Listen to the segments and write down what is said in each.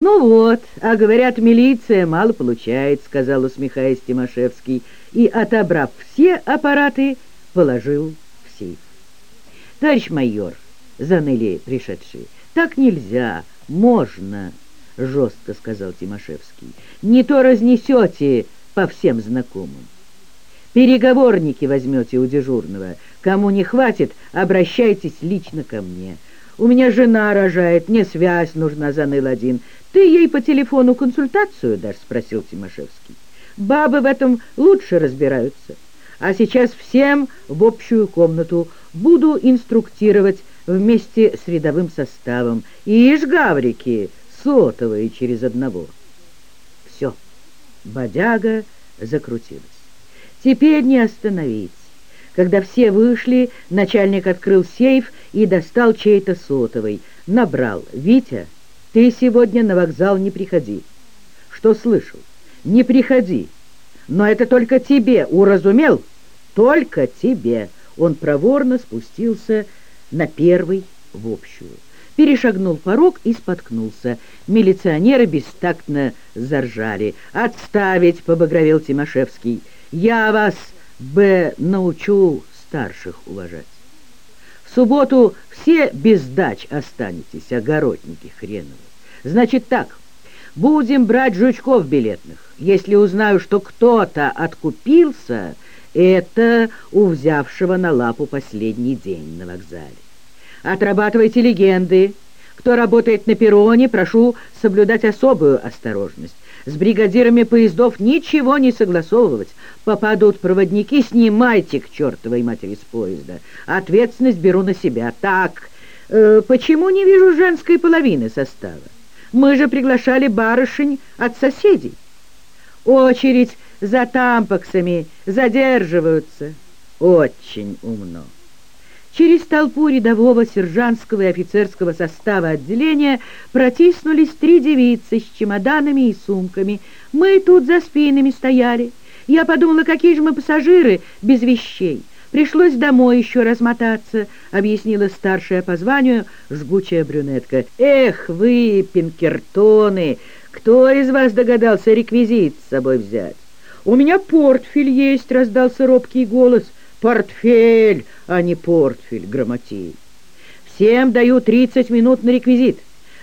«Ну вот, а говорят, милиция мало получает», — сказал, усмехаясь Тимошевский, и, отобрав все аппараты, положил в сейф. «Товарищ майор», — заныли пришедшие, — «так нельзя, можно», — жестко сказал Тимошевский. «Не то разнесете по всем знакомым. Переговорники возьмете у дежурного. Кому не хватит, обращайтесь лично ко мне». «У меня жена рожает, мне связь нужна», — заныл один. «Ты ей по телефону консультацию дашь?» — спросил Тимошевский. «Бабы в этом лучше разбираются. А сейчас всем в общую комнату буду инструктировать вместе с рядовым составом. Ишь, гаврики, сотовые через одного». Все, бодяга закрутилась. Теперь не остановить. Когда все вышли, начальник открыл сейф и достал чей-то сотовый. Набрал. «Витя, ты сегодня на вокзал не приходи». «Что слышал?» «Не приходи. Но это только тебе, уразумел?» «Только тебе». Он проворно спустился на первый в общую. Перешагнул порог и споткнулся. Милиционеры бестактно заржали. «Отставить!» — побагровел Тимошевский. «Я вас...» Б. Научу старших уважать. В субботу все без дач останетесь, огородники хреновы. Значит так, будем брать жучков билетных. Если узнаю, что кто-то откупился, это у взявшего на лапу последний день на вокзале. Отрабатывайте легенды. Кто работает на перроне, прошу соблюдать особую осторожность. С бригадирами поездов ничего не согласовывать. Попадут проводники, снимайте к чертовой матери с поезда. Ответственность беру на себя. Так, э, почему не вижу женской половины состава? Мы же приглашали барышень от соседей. Очередь за тампаксами задерживаются. Очень умно. Через толпу рядового сержантского и офицерского состава отделения протиснулись три девицы с чемоданами и сумками. Мы тут за спинами стояли. Я подумала, какие же мы пассажиры без вещей. Пришлось домой еще размотаться, объяснила старшая по званию жгучая брюнетка. Эх вы, пинкертоны, кто из вас догадался реквизит с собой взять? У меня портфель есть, раздался робкий голос — Портфель, а не портфель, грамотей. Всем даю 30 минут на реквизит.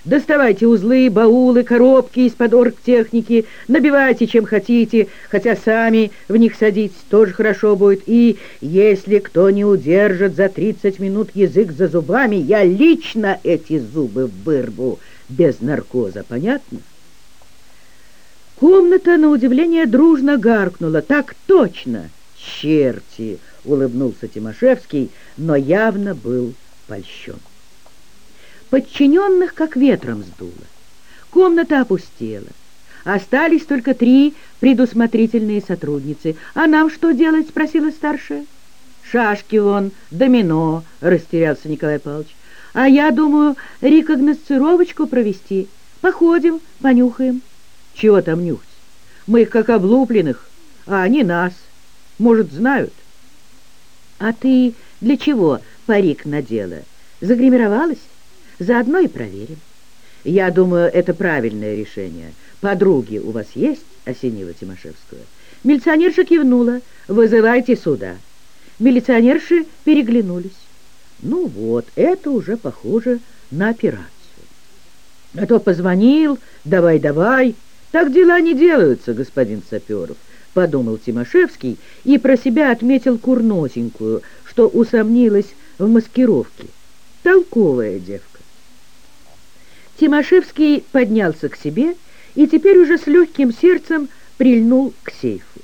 Доставайте узлы, баулы, коробки из-под оргтехники, набивайте чем хотите, хотя сами в них садитесь, тоже хорошо будет. И если кто не удержит за 30 минут язык за зубами, я лично эти зубы вырву без наркоза, понятно? Комната, на удивление, дружно гаркнула. Так точно! Черти! Улыбнулся Тимошевский, но явно был польщен. Подчиненных как ветром сдуло. Комната опустела. Остались только три предусмотрительные сотрудницы. «А нам что делать?» — спросила старшая. «Шашки вон, домино», — растерялся Николай Павлович. «А я думаю, рекогносцировочку провести. Походим, понюхаем». «Чего там нюхать? Мы их как облупленных, а они нас. Может, знают?» «А ты для чего парик надела? Загримировалась? Заодно и проверим». «Я думаю, это правильное решение. Подруги у вас есть?» — осенила Тимошевскую. Милиционерша кивнула. «Вызывайте сюда». Милиционерши переглянулись. «Ну вот, это уже похоже на операцию». «А то позвонил, давай-давай. Так дела не делаются, господин Саперов» подумал Тимошевский и про себя отметил курносенькую, что усомнилась в маскировке. Толковая девка. Тимошевский поднялся к себе и теперь уже с легким сердцем прильнул к сейфу.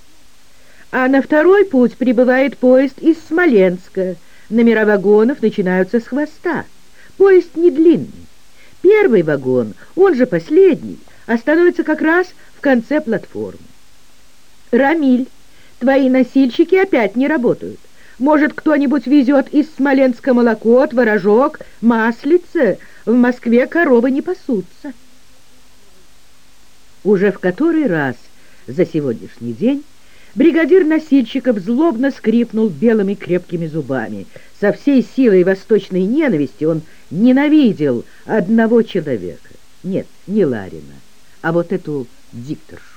А на второй путь прибывает поезд из Смоленска. Номера вагонов начинаются с хвоста. Поезд не длинный. Первый вагон, он же последний, остановится как раз в конце платформы. «Рамиль, твои носильщики опять не работают. Может, кто-нибудь везет из Смоленска молоко, творожок, маслице? В Москве коровы не пасутся». Уже в который раз за сегодняшний день бригадир носильщиков злобно скрипнул белыми крепкими зубами. Со всей силой восточной ненависти он ненавидел одного человека. Нет, не Ларина, а вот эту дикторшу.